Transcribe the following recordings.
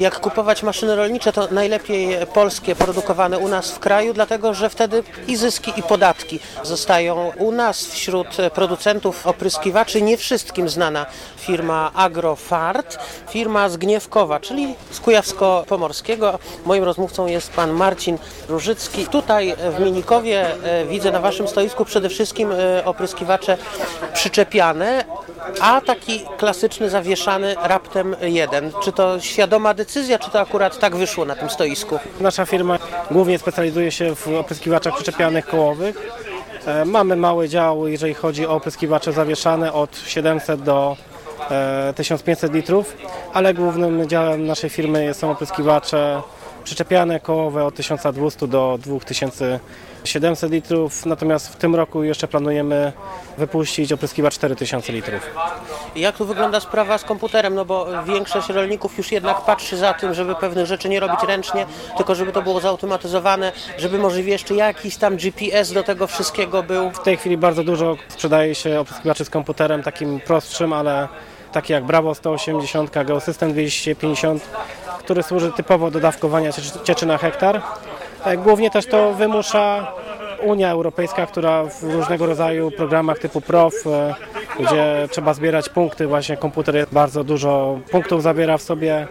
Jak kupować maszyny rolnicze, to najlepiej polskie, produkowane u nas w kraju, dlatego że wtedy i zyski, i podatki zostają u nas wśród producentów opryskiwaczy. Nie wszystkim znana firma Agrofart, firma z Gniewkowa, czyli z Kujawsko-Pomorskiego. Moim rozmówcą jest pan Marcin Różycki. Tutaj w Minikowie e, widzę na waszym stoisku przede wszystkim e, opryskiwacze przyczepiane, a taki klasyczny zawieszany raptem jeden. Czy to świadoma decyzja, czy to akurat tak wyszło na tym stoisku? Nasza firma głównie specjalizuje się w opryskiwaczach przyczepianych kołowych. E, Mamy mały dział, jeżeli chodzi o opryskiwacze zawieszane od 700 do e, 1500 litrów, ale głównym działem naszej firmy są opryskiwacze przyczepiane kołowe od 1200 do 2700 litrów, natomiast w tym roku jeszcze planujemy wypuścić opryskiwacz 4000 litrów. Jak tu wygląda sprawa z komputerem? No bo większość rolników już jednak patrzy za tym, żeby pewnych rzeczy nie robić ręcznie, tylko żeby to było zautomatyzowane, żeby możliwie jeszcze jakiś tam GPS do tego wszystkiego był. W tej chwili bardzo dużo sprzedaje się opryskiwaczy z komputerem takim prostszym, ale takie jak Bravo 180, Geosystem 250, który służy typowo do dawkowania cieczy- na hektar. E, Głównie też to wymusza Unia Europejska, która w różnego rodzaju programach typu PROF, e, gdzie trzeba zbierać punkty, właśnie komputer jest bardzo dużo punktów zabiera w sobie.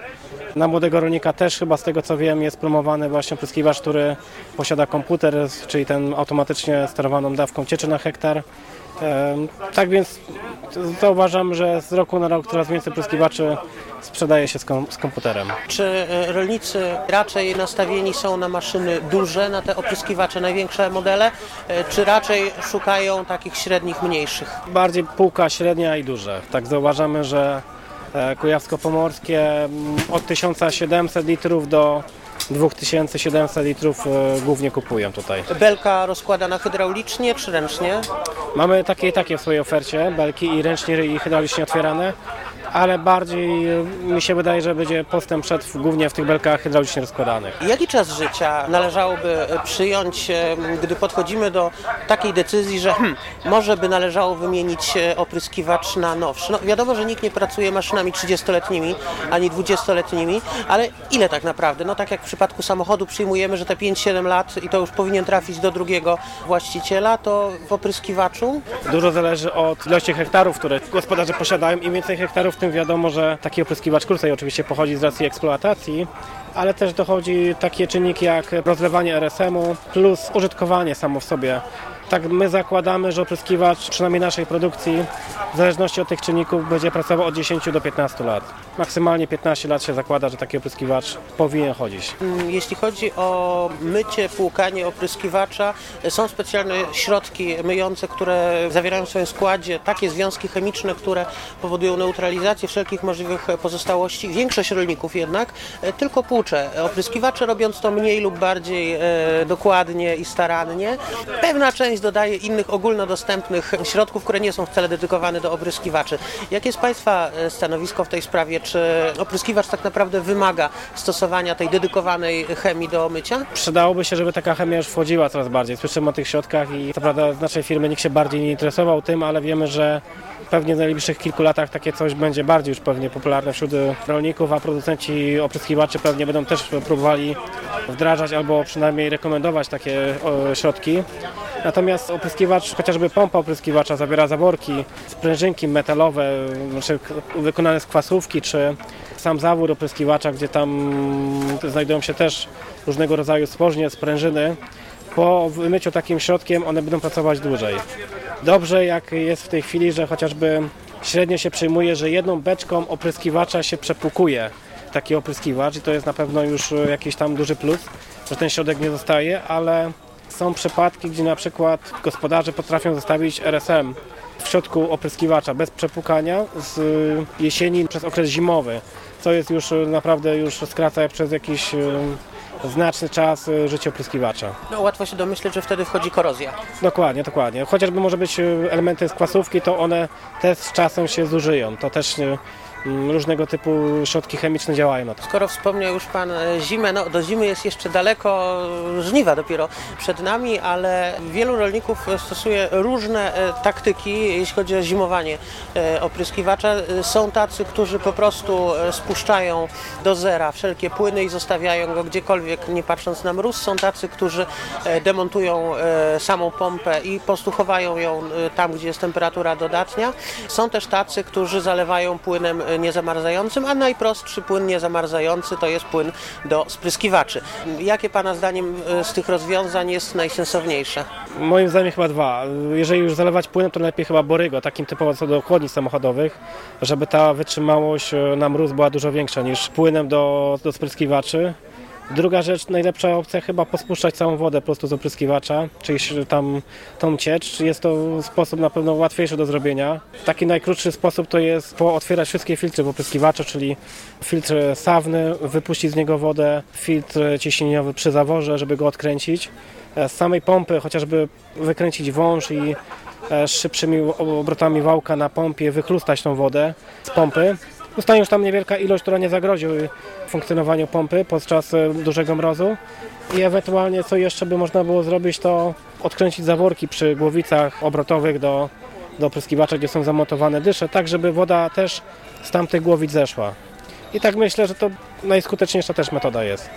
Na młodego rolnika też chyba z tego co wiem jest promowany właśnie opryskiwacz, który posiada komputer, czyli ten automatycznie sterowaną dawką cieczy na hektar. Tak więc zauważam, że z roku na rok coraz więcej pryskiwaczy sprzedaje się z, kom- z komputerem. Czy e, rolnicy raczej nastawieni są na maszyny duże, na te opryskiwacze, największe modele, e, czy raczej szukają takich średnich, mniejszych? Bardziej półka średnia i duże. Tak zauważamy, że kujawsko-pomorskie mm, od 1700 litrów do 2700 litrów e, głównie kupują tutaj. Belka rozkładana hydraulicznie czy ręcznie? Mamy takie i takie w swojej ofercie, belki i ręcznie i hydraulicznie otwierane, ale bardziej e, mi się wydaje, że będzie postęp szedł głównie w tych belkach hydraulicznie rozkładanych. Jaki czas życia należałoby e, przyjąć, e, gdy podchodzimy do takiej decyzji, że hmm, może by należało wymienić opryskiwacz na nowszy? No wiadomo, że nikt nie pracuje maszynami 30-letnimi ani 20-letnimi, ale ile tak naprawdę? No tak jak w przypadku samochodu przyjmujemy, że te 5-7 lat i to już powinien trafić do drugiego właściciela, to w opryskiwaczu Dużo zależy od ilości hektarów, które gospodarze posiadają. Im więcej hektarów, tym wiadomo, że taki opryskiwacz krócej oczywiście pochodzi z racji eksploatacji, ale też dochodzi takie czynniki jak rozlewanie RSM-u plus użytkowanie samo w sobie. Tak my zakładamy, że opryskiwacz, przynajmniej naszej produkcji, w zależności od tych czynników będzie pracował od 10 do 15 lat. Maksymalnie 15 lat się zakłada, że taki opryskiwacz powinien chodzić. Mm, Jeśli chodzi o mycie, płukanie opryskiwacza, są specjalne środki myjące, które zawierają w swoim składzie takie związki chemiczne, które powodują neutralizację wszelkich możliwych pozostałości. Większość rolników jednak e, tylko płucze opryskiwacze, robiąc to mniej lub bardziej e, dokładnie i starannie. Pewna część dodaje innych ogólnodostępnych środków, które nie są wcale dedykowane do opryskiwaczy. Jakie jest Państwa e, stanowisko w tej sprawie? Czy opryskiwacz tak naprawdę wymaga stosowania tej dedykowanej chemii do mycia? Przydałoby się, żeby taka chemia już wchodziła coraz bardziej. Słyszymy o tych środkach i co prawda z naszej firmy nikt się bardziej nie interesował tym, ale wiemy, że pewnie w najbliższych kilku latach takie coś będzie bardziej już pewnie popularne wśród rolników, a producenci opryskiwaczy pewnie będą też próbowali wdrażać albo przynajmniej rekomendować takie środki. Natomiast opryskiwacz, chociażby pompa opryskiwacza zawiera zaworki, sprężynki metalowe, znaczy wykonane z kwasówki, czy sam zawór opryskiwacza, gdzie tam znajdują się też różnego rodzaju spożnie, sprężyny. Po wymyciu takim środkiem one będą pracować dłużej. Dobrze jak jest w tej chwili, że chociażby średnio się przyjmuje, że jedną beczką opryskiwacza się przepłukuje taki opryskiwacz i to jest na pewno już e, jakiś tam duży plus, że ten środek nie zostaje, ale są przypadki, gdzie na przykład gospodarze potrafią zostawić RSM w środku opryskiwacza bez przepłukania z y, jesieni przez okres zimowy, co jest już y, naprawdę już skraca przez jakiś znaczny czas y, życie opryskiwacza. No, łatwo się domyśleć, że wtedy wchodzi korozja. Dokładnie, dokładnie. Chociażby może być y, elementy z kwasówki, to one też z czasem się zużyją. To też y, różnego typu środki chemiczne działają na to. Skoro wspomniał już Pan e, zimę, no do zimy jest jeszcze daleko, żniwa dopiero przed nami, ale wielu rolników stosuje różne e, taktyki, jeśli chodzi o zimowanie e, opryskiwacza. Są tacy, którzy po prostu spuszczają do zera wszelkie płyny i zostawiają go gdziekolwiek, nie patrząc na mróz. Są tacy, którzy demontują samą pompę i po prostu chowają ją tam, gdzie jest temperatura dodatnia. Są też tacy, którzy zalewają płynem niezamarzającym, a najprostszy płyn niezamarzający to jest płyn do spryskiwaczy. Jakie Pana zdaniem e, z tych rozwiązań jest najsensowniejsze? Moim zdaniem chyba dwa. Jeżeli już zalewać płynem, to lepiej chyba borygo, takim typowo co do chłodnic samochodowych, żeby ta wytrzymałość e, na mróz była dużo większa niż płynem do, do spryskiwaczy. Druga rzecz, najlepsza opcja chyba pospuszczać całą wodę po prostu z opryskiwacza, czyli tam tą ciecz. Jest to sposób na pewno łatwiejszy do zrobienia. Taki najkrótszy sposób to jest pootwierać wszystkie filtry w opryskiwaczu, czyli filtr sawny, wypuścić z niego wodę, filtr ciśnieniowy przy zaworze, żeby go odkręcić. E, Z samej pompy chociażby wykręcić wąż i e, szybszymi obrotami wałka na pompie wychlustać tą wodę z pompy. Zostanie już tam niewielka ilość, która nie zagrozi funkcjonowaniu pompy podczas e, dużego mrozu. I ewentualnie co jeszcze by można było zrobić, to odkręcić zaworki przy głowicach obrotowych do, do opryskiwacza, gdzie są zamontowane dysze, tak żeby woda też z tamtych głowic zeszła. I tak myślę, że to najskuteczniejsza też metoda jest.